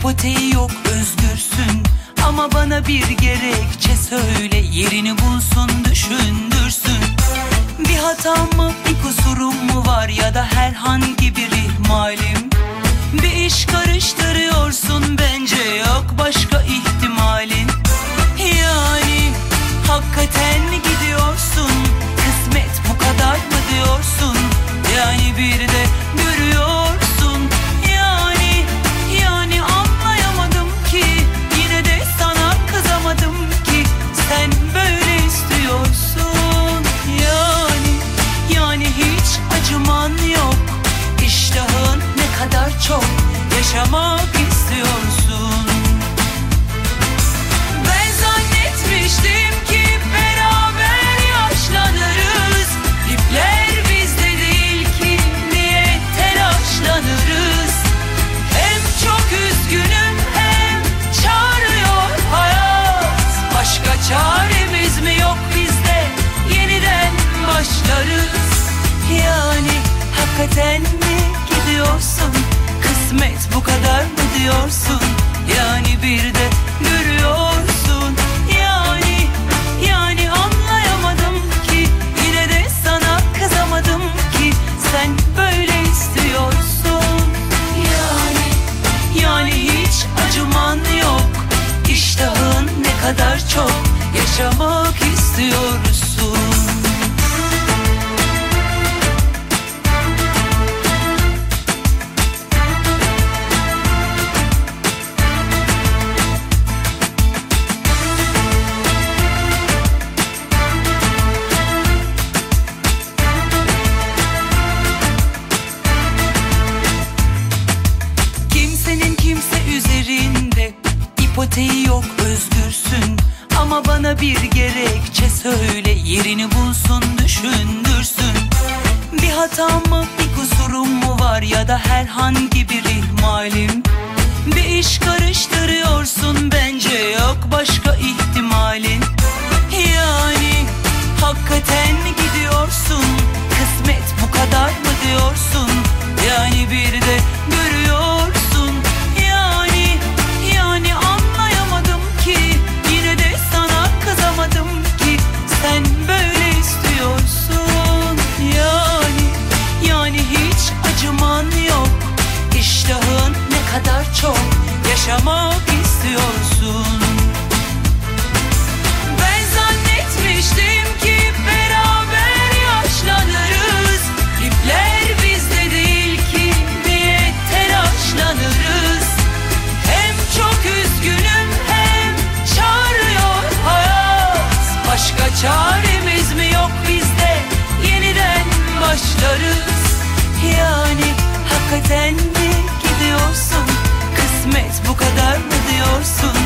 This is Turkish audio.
ipoteği yok özgürsün. Ama bana bir gerekçe söyle. Yerini bulsun düşündürsün. Bir hatam mı bir kusurum mu var? Ya da herhangi bir ihmalim. Bir iş karıştırıyorsun bence Yok başka ihtimalin. Yani hakikaten mi gidiyorsun? Kısmet bu kadar mı diyorsun? Yani bir de yaşamak istiyorsun ben zannetmiştim ki beraber yaşlanırız. İpler bizde değil ki niye telaşlanırız. Hem çok üzgünüm hem çağırıyor hayat. Başka çaremiz mi yok bizde yeniden başlarız. Yani hakikaten mi gidiyorsun Kısmet bu kadar mı diyorsun? Yani bir de görüyorsun ipoteği yok özgürsün. Ama bana bir gerekçe söyle yerini bulsun düşündürsün. Bir hatam mı bir kusurum mu var ya da herhangi bir ihmalim? Bir iş karıştırıyorsun bence yok başka ihtimalin. Yani hakikaten mi gidiyorsun? Kısmet bu kadar mı diyorsun? Yani bir de görüyorsun yaşamak istiyorsun mı